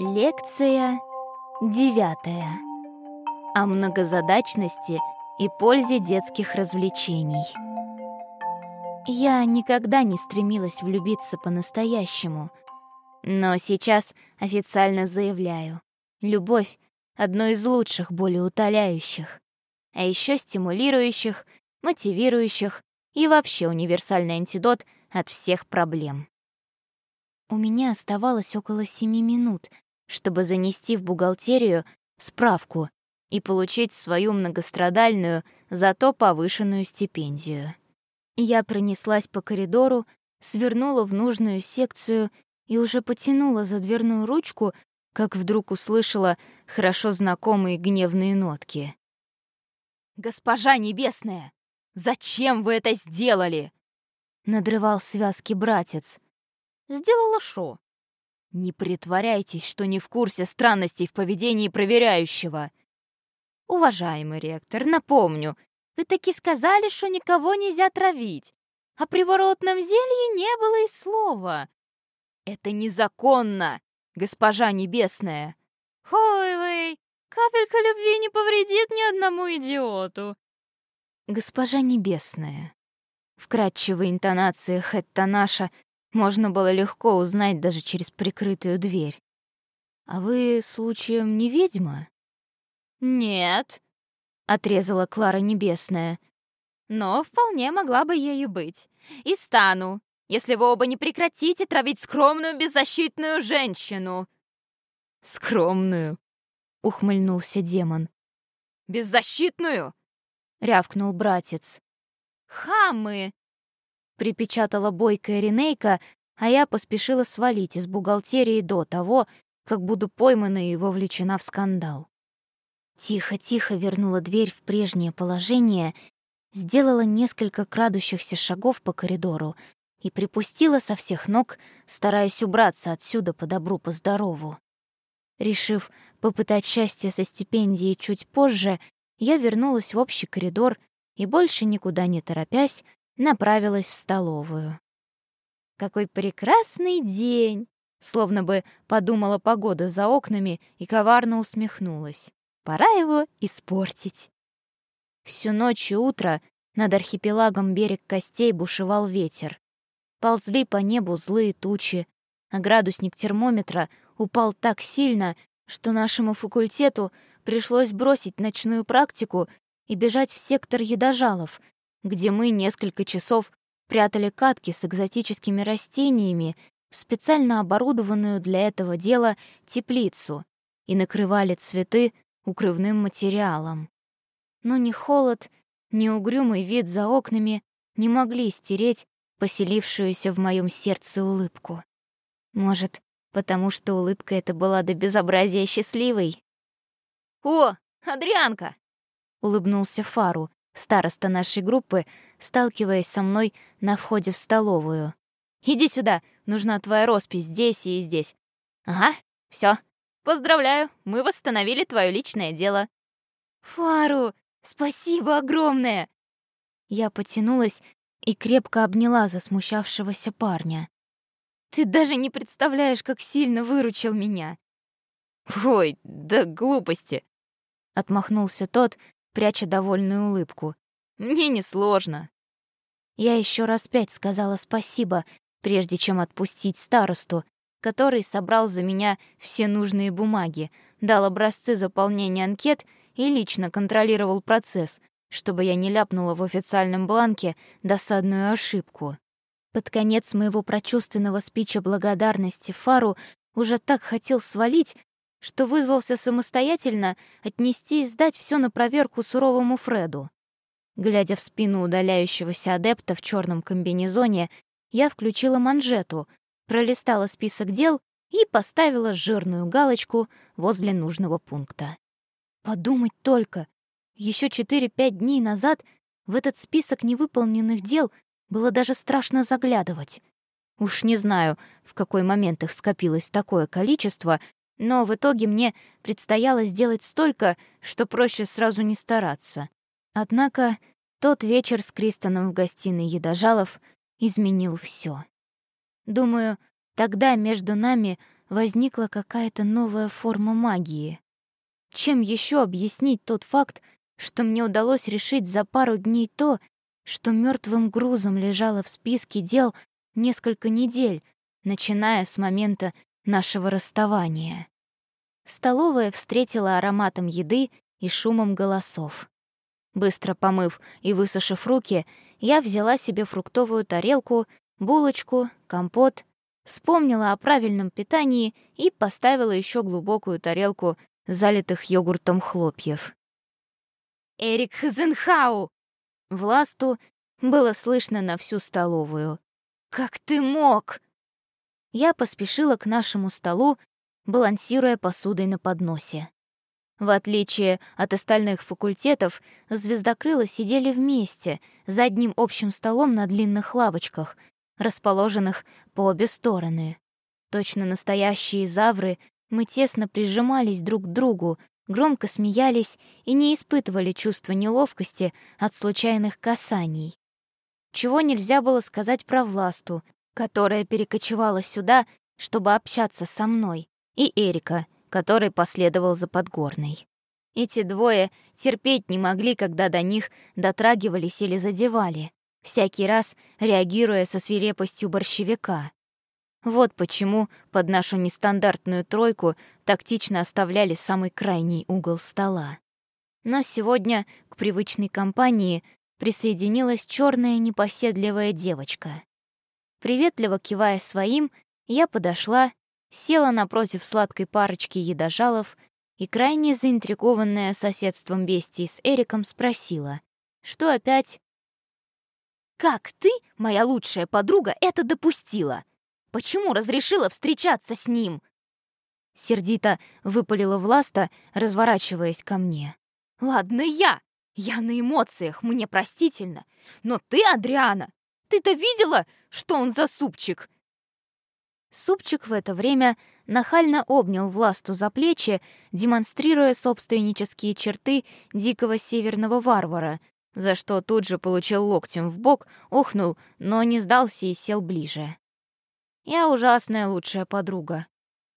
Лекция девятая. О многозадачности и пользе детских развлечений. Я никогда не стремилась влюбиться по-настоящему, но сейчас официально заявляю, любовь — одно из лучших болеутоляющих, а еще стимулирующих, мотивирующих и вообще универсальный антидот от всех проблем. У меня оставалось около семи минут, чтобы занести в бухгалтерию справку и получить свою многострадальную, зато повышенную стипендию. Я пронеслась по коридору, свернула в нужную секцию и уже потянула за дверную ручку, как вдруг услышала хорошо знакомые гневные нотки. «Госпожа Небесная, зачем вы это сделали?» Надрывал связки братец. «Сделала шо?» Не притворяйтесь, что не в курсе странностей в поведении проверяющего. Уважаемый ректор, напомню, вы таки сказали, что никого нельзя травить. О приворотном зелье не было и слова. Это незаконно, госпожа небесная. Ой, вы, капелька любви не повредит ни одному идиоту. Госпожа небесная. Вкрадчивые интонации Хэттанаша можно было легко узнать даже через прикрытую дверь. «А вы, случаем, не ведьма?» «Нет», — отрезала Клара Небесная. «Но вполне могла бы ею быть. И стану, если вы оба не прекратите травить скромную беззащитную женщину». «Скромную», — ухмыльнулся демон. «Беззащитную?» — рявкнул братец. «Хамы!» Припечатала бойкая Ринейка, а я поспешила свалить из бухгалтерии до того, как буду поймана и вовлечена в скандал. Тихо-тихо вернула дверь в прежнее положение, сделала несколько крадущихся шагов по коридору и припустила со всех ног, стараясь убраться отсюда по добру, по здорову. Решив попытать счастье со стипендией чуть позже, я вернулась в общий коридор и, больше никуда не торопясь, направилась в столовую. Какой прекрасный день! Словно бы подумала погода за окнами и коварно усмехнулась. Пора его испортить. Всю ночь и утро над архипелагом берег костей бушевал ветер. Ползли по небу злые тучи, а градусник термометра упал так сильно, что нашему факультету пришлось бросить ночную практику и бежать в сектор едожалов, где мы несколько часов прятали катки с экзотическими растениями в специально оборудованную для этого дела теплицу и накрывали цветы укрывным материалом. Но ни холод, ни угрюмый вид за окнами не могли стереть поселившуюся в моем сердце улыбку. Может, потому что улыбка эта была до безобразия счастливой? «О, Адрианка!» — улыбнулся Фару, староста нашей группы, сталкиваясь со мной на входе в столовую. «Иди сюда, нужна твоя роспись здесь и здесь». «Ага, все. Поздравляю, мы восстановили твое личное дело». «Фару, спасибо огромное!» Я потянулась и крепко обняла засмущавшегося парня. «Ты даже не представляешь, как сильно выручил меня!» «Ой, да глупости!» — отмахнулся тот, пряча довольную улыбку. «Мне несложно». Я еще раз пять сказала спасибо, прежде чем отпустить старосту, который собрал за меня все нужные бумаги, дал образцы заполнения анкет и лично контролировал процесс, чтобы я не ляпнула в официальном бланке досадную ошибку. Под конец моего прочувственного спича благодарности Фару уже так хотел свалить, что вызвался самостоятельно отнести и сдать все на проверку суровому Фреду. Глядя в спину удаляющегося адепта в черном комбинезоне, я включила манжету, пролистала список дел и поставила жирную галочку возле нужного пункта. Подумать только, еще 4-5 дней назад в этот список невыполненных дел было даже страшно заглядывать. Уж не знаю, в какой момент их скопилось такое количество, но в итоге мне предстояло сделать столько, что проще сразу не стараться. Однако тот вечер с Кристоном в гостиной Едожалов изменил все. Думаю, тогда между нами возникла какая-то новая форма магии. Чем еще объяснить тот факт, что мне удалось решить за пару дней то, что мертвым грузом лежало в списке дел несколько недель, начиная с момента нашего расставания. Столовая встретила ароматом еды и шумом голосов. Быстро помыв и высушив руки, я взяла себе фруктовую тарелку, булочку, компот, вспомнила о правильном питании и поставила еще глубокую тарелку залитых йогуртом хлопьев. «Эрик Хазенхау!» Власту было слышно на всю столовую. «Как ты мог?» Я поспешила к нашему столу, балансируя посудой на подносе. В отличие от остальных факультетов, звездокрылы сидели вместе, за одним общим столом на длинных лавочках, расположенных по обе стороны. Точно настоящие завры, мы тесно прижимались друг к другу, громко смеялись и не испытывали чувства неловкости от случайных касаний. Чего нельзя было сказать про Власту, которая перекочевала сюда, чтобы общаться со мной, и Эрика, который последовал за Подгорной. Эти двое терпеть не могли, когда до них дотрагивались или задевали, всякий раз реагируя со свирепостью борщевика. Вот почему под нашу нестандартную тройку тактично оставляли самый крайний угол стола. Но сегодня к привычной компании присоединилась черная непоседливая девочка. Приветливо кивая своим, я подошла, села напротив сладкой парочки едожалов и, крайне заинтригованная соседством бестии с Эриком, спросила, что опять... «Как ты, моя лучшая подруга, это допустила? Почему разрешила встречаться с ним?» Сердито выпалила Власта, разворачиваясь ко мне. «Ладно я! Я на эмоциях, мне простительно. Но ты, Адриана, ты-то видела, что он за супчик?» Супчик в это время нахально обнял Власту за плечи, демонстрируя собственнические черты дикого северного варвара, за что тут же получил локтем в бок, охнул, но не сдался и сел ближе. Я ужасная лучшая подруга.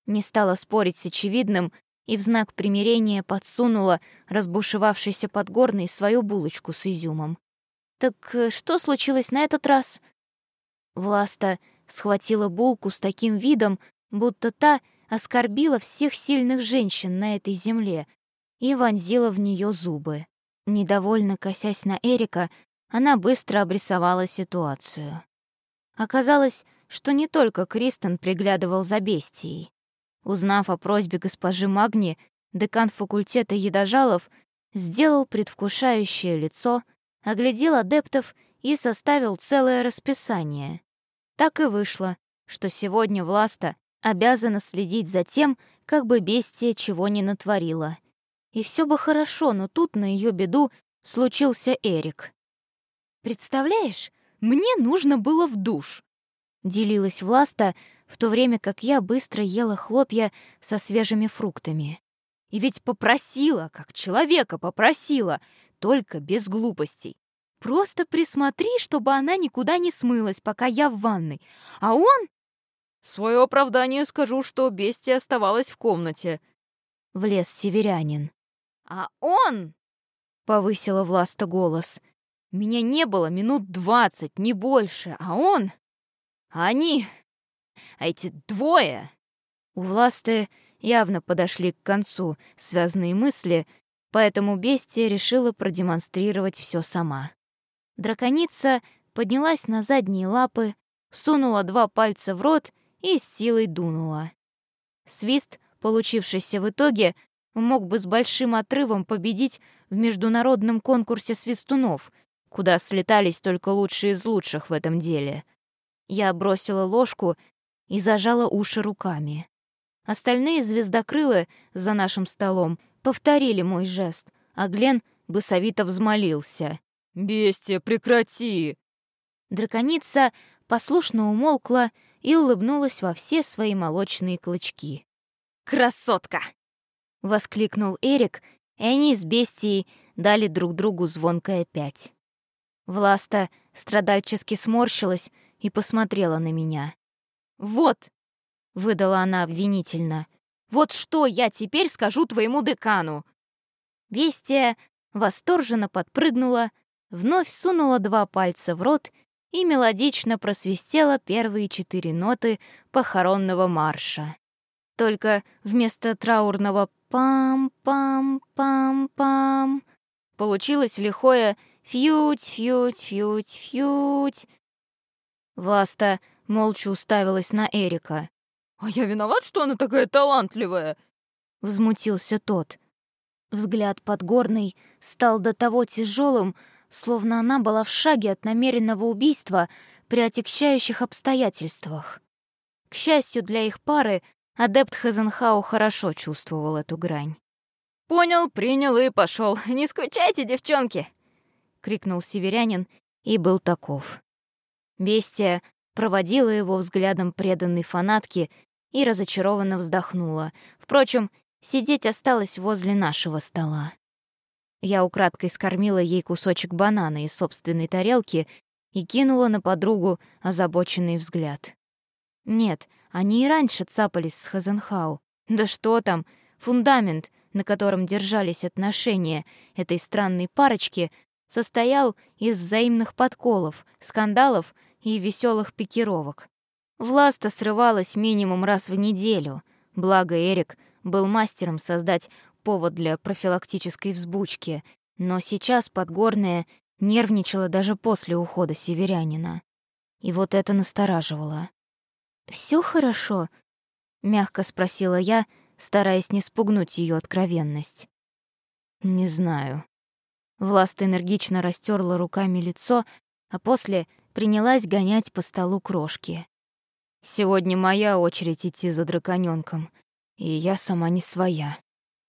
Не стала спорить с очевидным и в знак примирения подсунула разбушевавшейся подгорной свою булочку с изюмом. «Так э, что случилось на этот раз?» Власта схватила булку с таким видом, будто та оскорбила всех сильных женщин на этой земле и вонзила в нее зубы. Недовольно косясь на Эрика, она быстро обрисовала ситуацию. Оказалось, что не только Кристен приглядывал за бестией. Узнав о просьбе госпожи Магни, декан факультета едожалов сделал предвкушающее лицо, оглядел адептов и составил целое расписание. Так и вышло, что сегодня Власта обязана следить за тем, как бы бестия чего не натворила. И все бы хорошо, но тут на ее беду случился Эрик. «Представляешь, мне нужно было в душ», делилась Власта, в то время как я быстро ела хлопья со свежими фруктами. И ведь попросила, как человека попросила, только без глупостей. Просто присмотри, чтобы она никуда не смылась, пока я в ванной. А он... свое оправдание скажу, что бестия оставалась в комнате. Влез северянин. А он... Повысила Власта голос. Меня не было минут двадцать, не больше, а он... Они... эти двое... У Власты явно подошли к концу связанные мысли, поэтому бестия решила продемонстрировать все сама. Драконица поднялась на задние лапы, сунула два пальца в рот и с силой дунула. Свист, получившийся в итоге, мог бы с большим отрывом победить в международном конкурсе свистунов, куда слетались только лучшие из лучших в этом деле — я бросила ложку и зажала уши руками. Остальные звездокрылы за нашим столом повторили мой жест, а Глен бысовито взмолился. «Бестия, прекрати!» Драконица послушно умолкла и улыбнулась во все свои молочные клычки. «Красотка!» — воскликнул Эрик, и они с бестией дали друг другу звонкое пять. Власта страдальчески сморщилась и посмотрела на меня. «Вот! выдала она обвинительно. «Вот что я теперь скажу твоему декану?» Бестия восторженно подпрыгнула, вновь сунула два пальца в рот и мелодично просвистела первые четыре ноты похоронного марша. Только вместо траурного «пам-пам-пам-пам» получилось лихое «фьють-фьють-фьють-фьють». Власта молча уставилась на Эрика. «А я виноват, что она такая талантливая?» — взмутился тот. Взгляд Подгорный стал до того тяжелым, словно она была в шаге от намеренного убийства при отягчающих обстоятельствах. К счастью для их пары, адепт Хазенхау хорошо чувствовал эту грань. «Понял, принял и пошел. Не скучайте, девчонки!» — крикнул северянин и был таков. Бестия проводила его взглядом преданной фанатки и разочарованно вздохнула. Впрочем, сидеть осталась возле нашего стола. Я украдкой скормила ей кусочек банана из собственной тарелки и кинула на подругу озабоченный взгляд. Нет, они и раньше цапались с Хазенхау. Да что там, фундамент, на котором держались отношения этой странной парочки, состоял из взаимных подколов, скандалов и веселых пикировок. Власта срывалась минимум раз в неделю, благо Эрик был мастером создать повод для профилактической взбучки, но сейчас Подгорная нервничала даже после ухода северянина. И вот это настораживало. Все хорошо?» — мягко спросила я, стараясь не спугнуть ее откровенность. «Не знаю». Власт энергично растерла руками лицо, а после принялась гонять по столу крошки. «Сегодня моя очередь идти за драконёнком, и я сама не своя».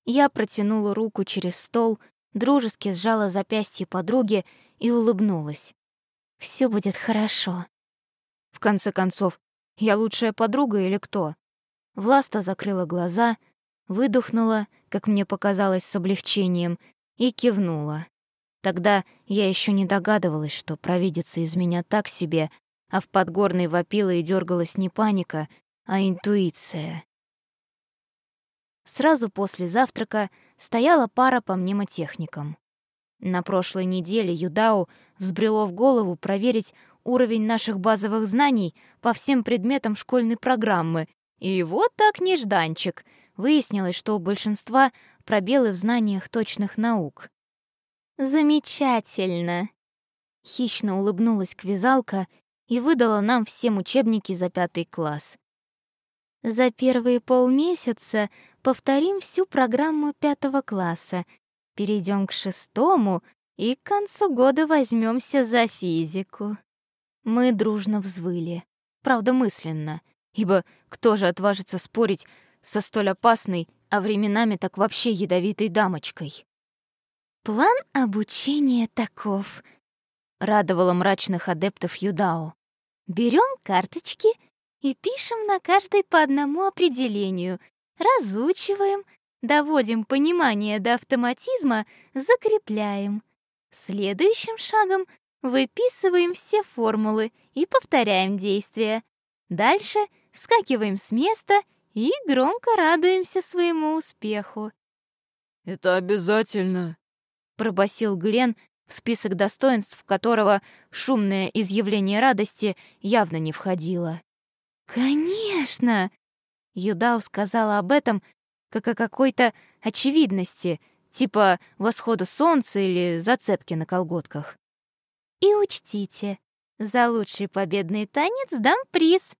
Я протянула руку через стол, дружески сжала запястье подруги и улыбнулась. Все будет хорошо». В конце концов, я лучшая подруга или кто? Власта закрыла глаза, выдохнула, как мне показалось с облегчением, и кивнула. Тогда я еще не догадывалась, что провидится из меня так себе, а в подгорной вопила и дергалась не паника, а интуиция. Сразу после завтрака стояла пара по мнемотехникам. На прошлой неделе Юдау взбрело в голову проверить уровень наших базовых знаний по всем предметам школьной программы. И вот так нежданчик. Выяснилось, что у большинства пробелы в знаниях точных наук. «Замечательно!» Хищно улыбнулась квизалка и выдала нам всем учебники за пятый класс. За первые полмесяца повторим всю программу пятого класса, перейдем к шестому и к концу года возьмемся за физику. Мы дружно взвыли, правда мысленно, ибо кто же отважится спорить со столь опасной, а временами так вообще ядовитой дамочкой? «План обучения таков», — радовала мрачных адептов Юдао. «Берем карточки и пишем на каждой по одному определению, разучиваем, доводим понимание до автоматизма, закрепляем. Следующим шагом Выписываем все формулы и повторяем действия. Дальше вскакиваем с места и громко радуемся своему успеху. «Это обязательно», — пробасил Глен, в список достоинств которого шумное изъявление радости явно не входило. «Конечно!» — Юдау сказала об этом как о какой-то очевидности, типа восхода солнца или зацепки на колготках. И учтите, за лучший победный танец дам приз.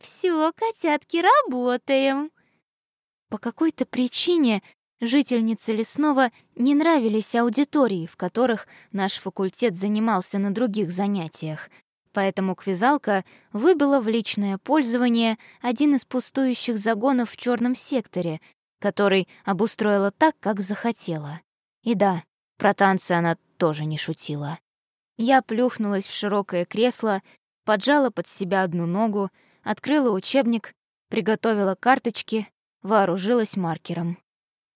Все, котятки, работаем. По какой-то причине жительнице Лесного не нравились аудитории, в которых наш факультет занимался на других занятиях, поэтому квизалка выбила в личное пользование один из пустующих загонов в черном секторе, который обустроила так, как захотела. И да, про танцы она тоже не шутила. Я плюхнулась в широкое кресло, поджала под себя одну ногу, открыла учебник, приготовила карточки, вооружилась маркером.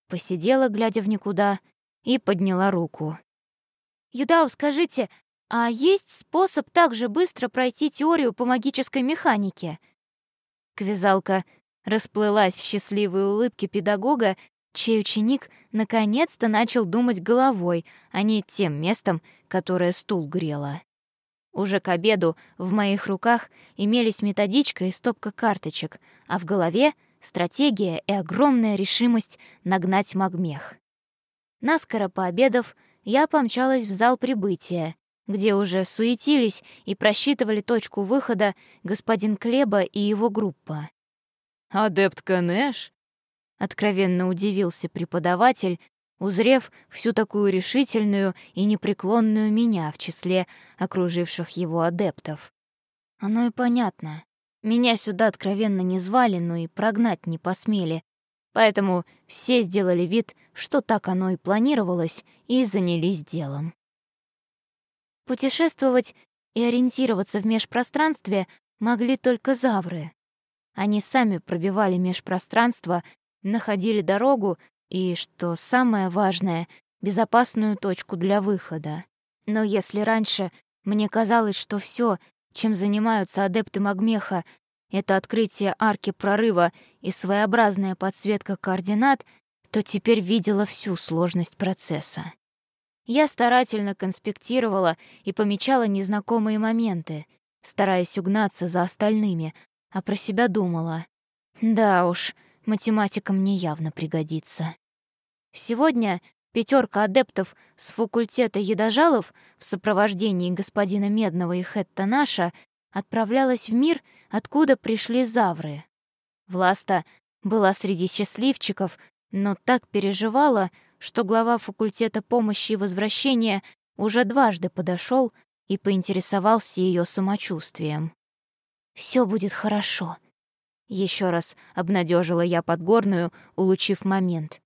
Посидела, глядя в никуда, и подняла руку. «Юдау, скажите, а есть способ так же быстро пройти теорию по магической механике?» Квизалка расплылась в счастливой улыбке педагога, чей ученик наконец-то начал думать головой, а не тем местом, которое стул грело. Уже к обеду в моих руках имелись методичка и стопка карточек, а в голове — стратегия и огромная решимость нагнать магмех. Наскоро пообедав, я помчалась в зал прибытия, где уже суетились и просчитывали точку выхода господин Клеба и его группа. «Адепт Канеш?» — откровенно удивился преподаватель, узрев всю такую решительную и непреклонную меня в числе окруживших его адептов. Оно и понятно. Меня сюда откровенно не звали, но и прогнать не посмели. Поэтому все сделали вид, что так оно и планировалось, и занялись делом. Путешествовать и ориентироваться в межпространстве могли только завры. Они сами пробивали межпространство, находили дорогу и, что самое важное, безопасную точку для выхода. Но если раньше мне казалось, что все, чем занимаются адепты Магмеха, это открытие арки прорыва и своеобразная подсветка координат, то теперь видела всю сложность процесса. Я старательно конспектировала и помечала незнакомые моменты, стараясь угнаться за остальными, а про себя думала. Да уж, математика мне явно пригодится. Сегодня пятерка адептов с факультета едожалов в сопровождении господина Медного и Хетта Наша отправлялась в мир, откуда пришли завры. Власта была среди счастливчиков, но так переживала, что глава факультета помощи и возвращения уже дважды подошел и поинтересовался ее самочувствием. Все будет хорошо», — еще раз обнадежила я Подгорную, улучив момент.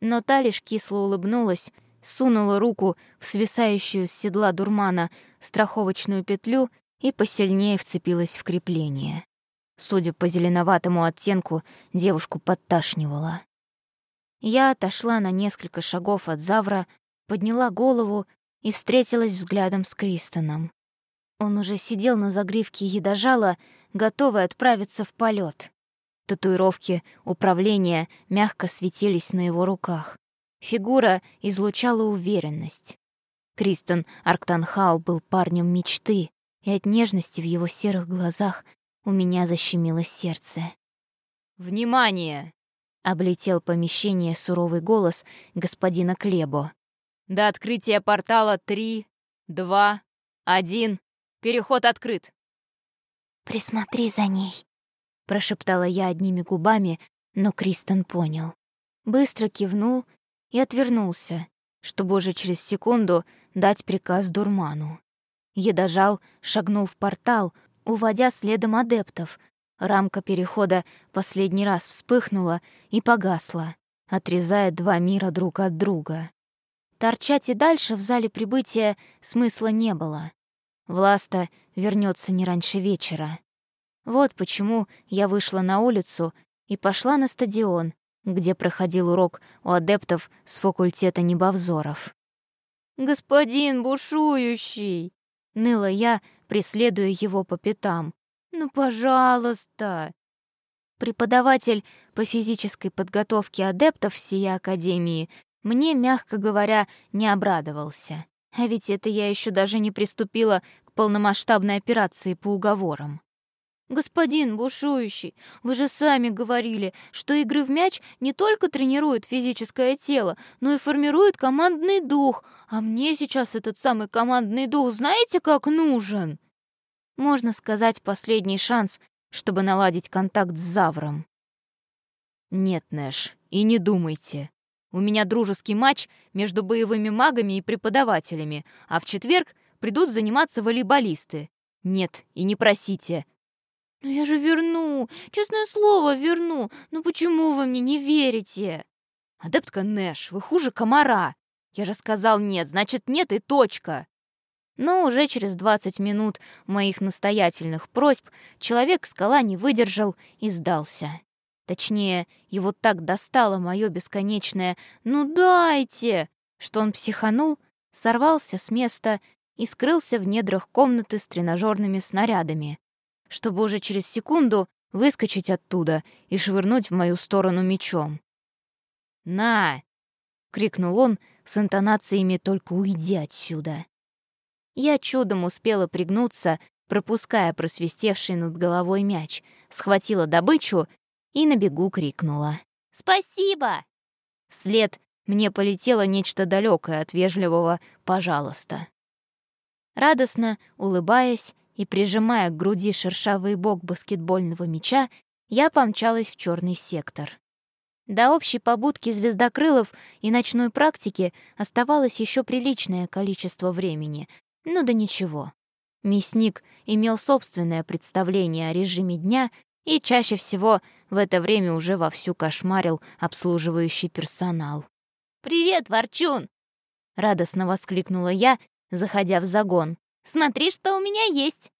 Но та лишь кисло улыбнулась, сунула руку в свисающую с седла дурмана страховочную петлю и посильнее вцепилась в крепление. Судя по зеленоватому оттенку, девушку подташнивала. Я отошла на несколько шагов от Завра, подняла голову и встретилась взглядом с Кристоном. Он уже сидел на загривке едожала, готовый отправиться в полет. Татуировки управления мягко светились на его руках. Фигура излучала уверенность. Кристен Арктанхау был парнем мечты, и от нежности в его серых глазах у меня защемило сердце. «Внимание!» — облетел помещение суровый голос господина Клебо. «До открытия портала три, два, один. Переход открыт!» «Присмотри за ней», — прошептала я одними губами, но Кристен понял. Быстро кивнул и отвернулся, чтобы уже через секунду дать приказ дурману. Едожал шагнул в портал, уводя следом адептов. Рамка перехода последний раз вспыхнула и погасла, отрезая два мира друг от друга. Торчать и дальше в зале прибытия смысла не было. Власта вернется не раньше вечера. Вот почему я вышла на улицу и пошла на стадион, где проходил урок у адептов с факультета небовзоров. «Господин бушующий!» — ныла я, преследуя его по пятам. «Ну, пожалуйста!» Преподаватель по физической подготовке адептов всей Академии мне, мягко говоря, не обрадовался. А ведь это я еще даже не приступила к полномасштабной операции по уговорам. «Господин бушующий, вы же сами говорили, что игры в мяч не только тренируют физическое тело, но и формируют командный дух, а мне сейчас этот самый командный дух знаете, как нужен?» Можно сказать, последний шанс, чтобы наладить контакт с Завром. «Нет, Нэш, и не думайте. У меня дружеский матч между боевыми магами и преподавателями, а в четверг придут заниматься волейболисты. Нет, и не просите, «Ну я же верну! Честное слово, верну! Ну почему вы мне не верите?» «Адептка Нэш, вы хуже комара! Я же сказал нет, значит нет и точка!» Но уже через 20 минут моих настоятельных просьб человек-скала не выдержал и сдался. Точнее, его так достало мое бесконечное «ну дайте!», что он психанул, сорвался с места и скрылся в недрах комнаты с тренажерными снарядами, чтобы уже через секунду выскочить оттуда и швырнуть в мою сторону мечом. «На!» — крикнул он с интонациями «Только уйди отсюда!». Я чудом успела пригнуться, пропуская просвистевший над головой мяч, схватила добычу и на бегу крикнула. «Спасибо!» Вслед мне полетело нечто далекое от вежливого «пожалуйста». Радостно, улыбаясь и прижимая к груди шершавый бок баскетбольного мяча, я помчалась в черный сектор. До общей побудки звездокрылов и ночной практики оставалось еще приличное количество времени, ну да ничего. Мясник имел собственное представление о режиме дня и чаще всего в это время уже вовсю кошмарил обслуживающий персонал. «Привет, Ворчун!» — радостно воскликнула я, заходя в загон. «Смотри, что у меня есть!»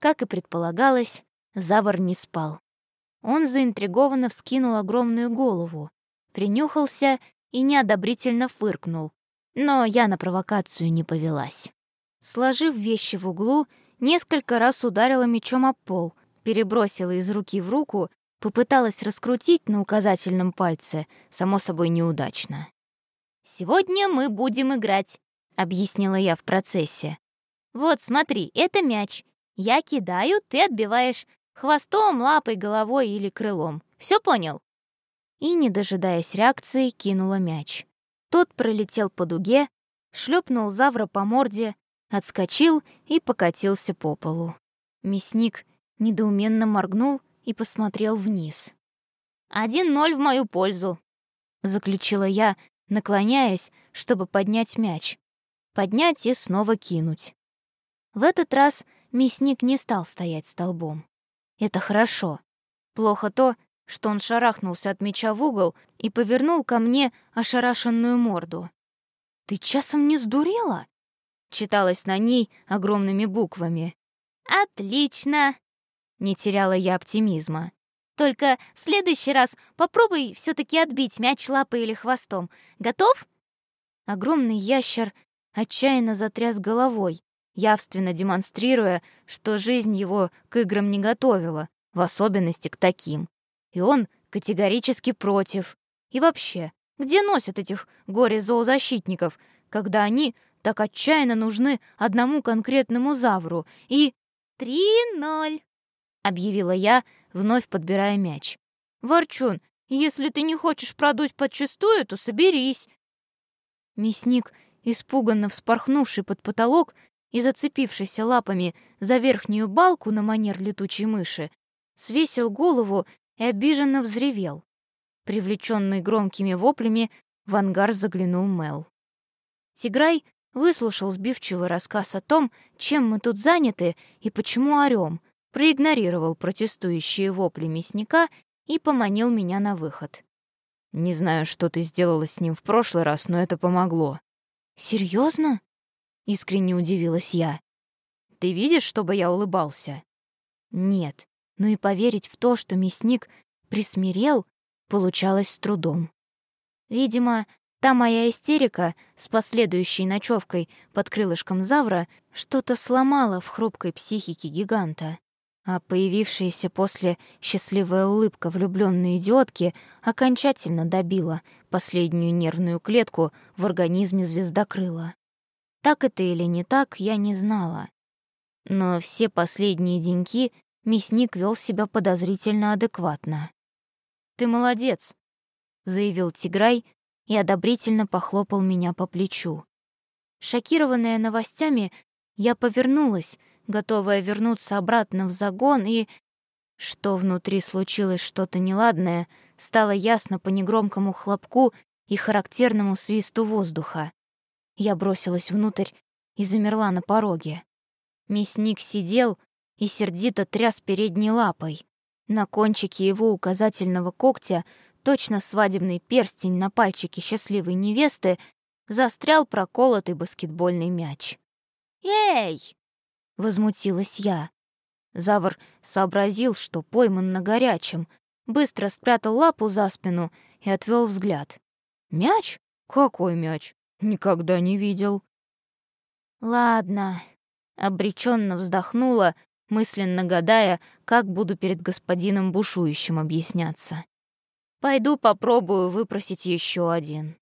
Как и предполагалось, Завар не спал. Он заинтригованно вскинул огромную голову, принюхался и неодобрительно фыркнул, но я на провокацию не повелась. Сложив вещи в углу, несколько раз ударила мечом об пол, перебросила из руки в руку, попыталась раскрутить на указательном пальце, само собой неудачно. «Сегодня мы будем играть», — объяснила я в процессе. «Вот, смотри, это мяч. Я кидаю, ты отбиваешь. Хвостом, лапой, головой или крылом. Все понял?» И, не дожидаясь реакции, кинула мяч. Тот пролетел по дуге, шлепнул Завра по морде, отскочил и покатился по полу. Мясник недоуменно моргнул и посмотрел вниз. «Один ноль в мою пользу», — заключила я, наклоняясь, чтобы поднять мяч. Поднять и снова кинуть. В этот раз мясник не стал стоять столбом. Это хорошо. Плохо то, что он шарахнулся от мяча в угол и повернул ко мне ошарашенную морду. «Ты часом не сдурела?» Читалось на ней огромными буквами. «Отлично!» Не теряла я оптимизма. Только в следующий раз попробуй все таки отбить мяч лапой или хвостом. Готов?» Огромный ящер отчаянно затряс головой, явственно демонстрируя, что жизнь его к играм не готовила, в особенности к таким. И он категорически против. И вообще, где носят этих горе-зоозащитников, когда они так отчаянно нужны одному конкретному завру и... «Три ноль!» — объявила я, вновь подбирая мяч. «Ворчун, если ты не хочешь продуть подчистую, то соберись». Мясник, испуганно вспорхнувший под потолок и зацепившийся лапами за верхнюю балку на манер летучей мыши, свесил голову и обиженно взревел. Привлеченный громкими воплями, в ангар заглянул Мел. Тиграй выслушал сбивчивый рассказ о том, чем мы тут заняты и почему орём, проигнорировал протестующие вопли мясника и поманил меня на выход. «Не знаю, что ты сделала с ним в прошлый раз, но это помогло». «Серьезно?» — искренне удивилась я. «Ты видишь, чтобы я улыбался?» «Нет, но и поверить в то, что мясник присмирел, получалось с трудом. Видимо, та моя истерика с последующей ночевкой под крылышком Завра что-то сломала в хрупкой психике гиганта а появившаяся после счастливая улыбка влюбленной идиотки окончательно добила последнюю нервную клетку в организме звездокрыла. Так это или не так, я не знала. Но все последние деньки мясник вел себя подозрительно адекватно. «Ты молодец», — заявил Тиграй и одобрительно похлопал меня по плечу. Шокированная новостями, я повернулась — готовая вернуться обратно в загон, и... Что внутри случилось что-то неладное, стало ясно по негромкому хлопку и характерному свисту воздуха. Я бросилась внутрь и замерла на пороге. Мясник сидел и сердито тряс передней лапой. На кончике его указательного когтя, точно свадебный перстень на пальчике счастливой невесты, застрял проколотый баскетбольный мяч. «Эй!» возмутилась я. Завр сообразил, что пойман на горячем, быстро спрятал лапу за спину и отвел взгляд. «Мяч? Какой мяч? Никогда не видел». «Ладно», — обреченно вздохнула, мысленно гадая, как буду перед господином бушующим объясняться. Пойду попробую выпросить еще один.